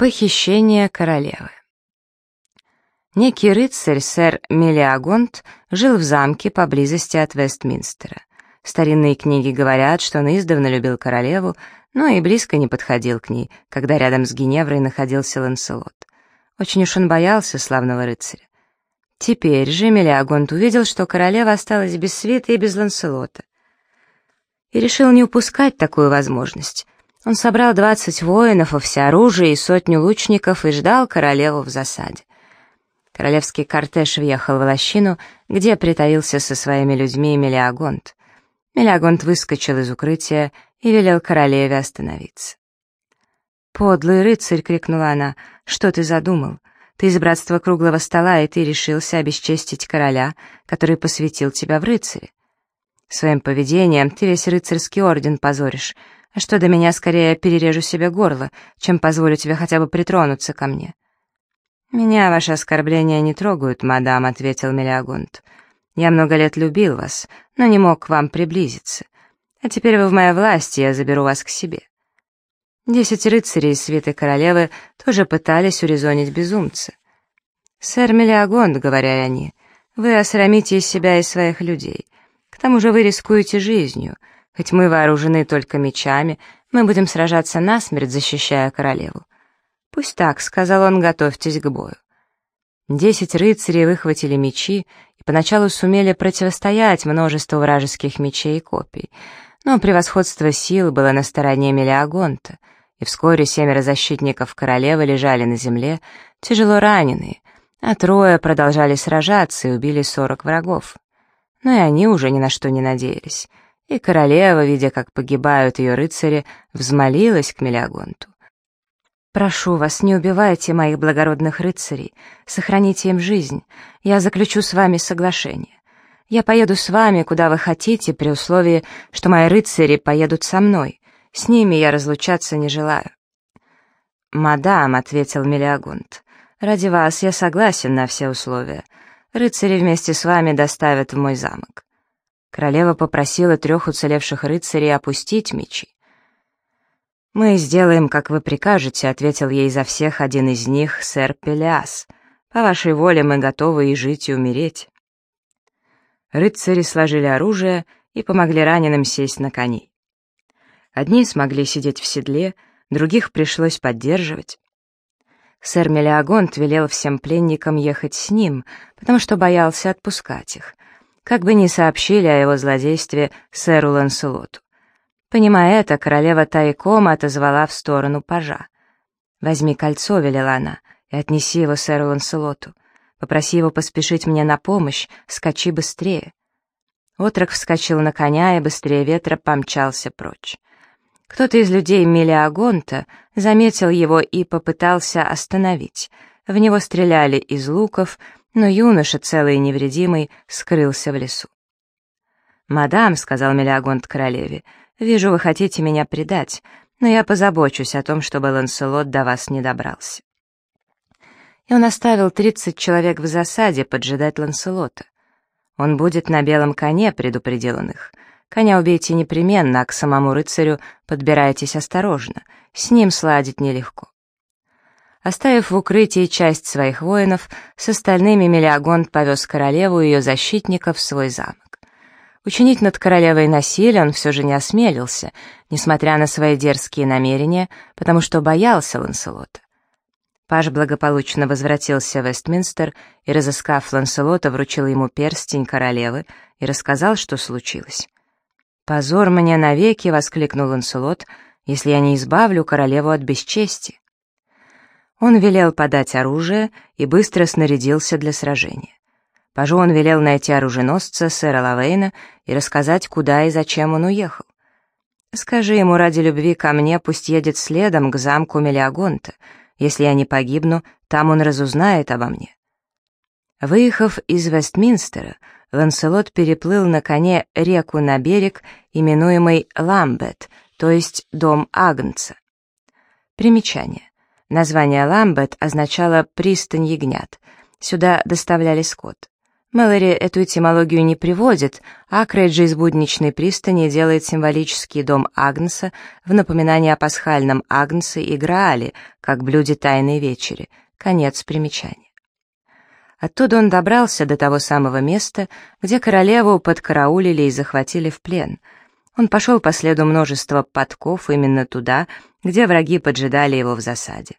Похищение королевы. Некий рыцарь, сэр Мелиагонт, жил в замке поблизости от Вестминстера. Старинные книги говорят, что он издавна любил королеву, но и близко не подходил к ней, когда рядом с Геневрой находился Ланселот. Очень уж он боялся славного рыцаря. Теперь же Мелиагонт увидел, что королева осталась без свита и без Ланселота. И решил не упускать такую возможность. Он собрал двадцать воинов во всеоружие и сотню лучников и ждал королеву в засаде. Королевский кортеж въехал в лощину, где притаился со своими людьми Мелиагонт. Мелиагонт выскочил из укрытия и велел королеве остановиться. «Подлый рыцарь!» — крикнула она. «Что ты задумал? Ты из братства круглого стола, и ты решился обесчестить короля, который посвятил тебя в рыцаре. Своим поведением ты весь рыцарский орден позоришь, что до меня, скорее перережу себе горло, чем позволю тебе хотя бы притронуться ко мне». «Меня ваши оскорбления не трогают, мадам», — ответил Мелиагонт. «Я много лет любил вас, но не мог к вам приблизиться. А теперь вы в моей власти, я заберу вас к себе». Десять рыцарей из свиты королевы тоже пытались урезонить безумца. «Сэр Мелиагонт», — говоря они, — «вы осрамите из себя и своих людей. К тому же вы рискуете жизнью». Хоть мы вооружены только мечами, мы будем сражаться насмерть, защищая королеву. Пусть так, — сказал он, — готовьтесь к бою. Десять рыцарей выхватили мечи и поначалу сумели противостоять множеству вражеских мечей и копий, но превосходство сил было на стороне Мелиагонта, и вскоре семеро защитников королевы лежали на земле, тяжело раненые, а трое продолжали сражаться и убили сорок врагов. Но и они уже ни на что не надеялись и королева, видя, как погибают ее рыцари, взмолилась к Мелиагонту. «Прошу вас, не убивайте моих благородных рыцарей, сохраните им жизнь, я заключу с вами соглашение. Я поеду с вами, куда вы хотите, при условии, что мои рыцари поедут со мной, с ними я разлучаться не желаю». «Мадам», — ответил Мелиагонт, — «ради вас я согласен на все условия. Рыцари вместе с вами доставят в мой замок. Королева попросила трех уцелевших рыцарей опустить мечи. «Мы сделаем, как вы прикажете», — ответил ей за всех один из них, сэр Пелиас. «По вашей воле мы готовы и жить, и умереть». Рыцари сложили оружие и помогли раненым сесть на коней. Одни смогли сидеть в седле, других пришлось поддерживать. Сэр Мелиагонт велел всем пленникам ехать с ним, потому что боялся отпускать их — как бы ни сообщили о его злодействе сэру Ланселоту. Понимая это, королева тайком отозвала в сторону пажа. «Возьми кольцо», — велела она, — «и отнеси его сэру Ланселоту. Попроси его поспешить мне на помощь, скачи быстрее». Отрок вскочил на коня и быстрее ветра помчался прочь. Кто-то из людей Мелиагонта заметил его и попытался остановить. В него стреляли из луков — но юноша, целый и невредимый, скрылся в лесу. «Мадам», — сказал Мелиагонт королеве, — «вижу, вы хотите меня предать, но я позабочусь о том, чтобы Ланселот до вас не добрался». И он оставил тридцать человек в засаде поджидать Ланселота. «Он будет на белом коне», — предупредил он их. «Коня убейте непременно, а к самому рыцарю подбирайтесь осторожно, с ним сладить нелегко». Оставив в укрытии часть своих воинов, с остальными Мелиагонт повез королеву и ее защитников в свой замок. Учинить над королевой насилие он все же не осмелился, несмотря на свои дерзкие намерения, потому что боялся Ланселота. Паж благополучно возвратился в Вестминстер и, разыскав Ланселота, вручил ему перстень королевы и рассказал, что случилось. «Позор мне навеки!» — воскликнул Ланселот, «если я не избавлю королеву от бесчестия». Он велел подать оружие и быстро снарядился для сражения. Пажу он велел найти оруженосца сэра Лавейна и рассказать, куда и зачем он уехал. «Скажи ему ради любви ко мне, пусть едет следом к замку Мелиагонта. Если я не погибну, там он разузнает обо мне». Выехав из Вестминстера, Ланселот переплыл на коне реку на берег, именуемый Ламбет, то есть Дом Агнца. Примечание. Название Ламбет означало «пристань ягнят». Сюда доставляли скот. Мэлори эту этимологию не приводит, а Крейджи из будничной пристани делает символический дом Агнеса в напоминание о пасхальном Агнце и Граале, как блюде Тайной Вечери. Конец примечания. Оттуда он добрался до того самого места, где королеву подкараулили и захватили в плен. Он пошел по следу множества подков именно туда, где враги поджидали его в засаде.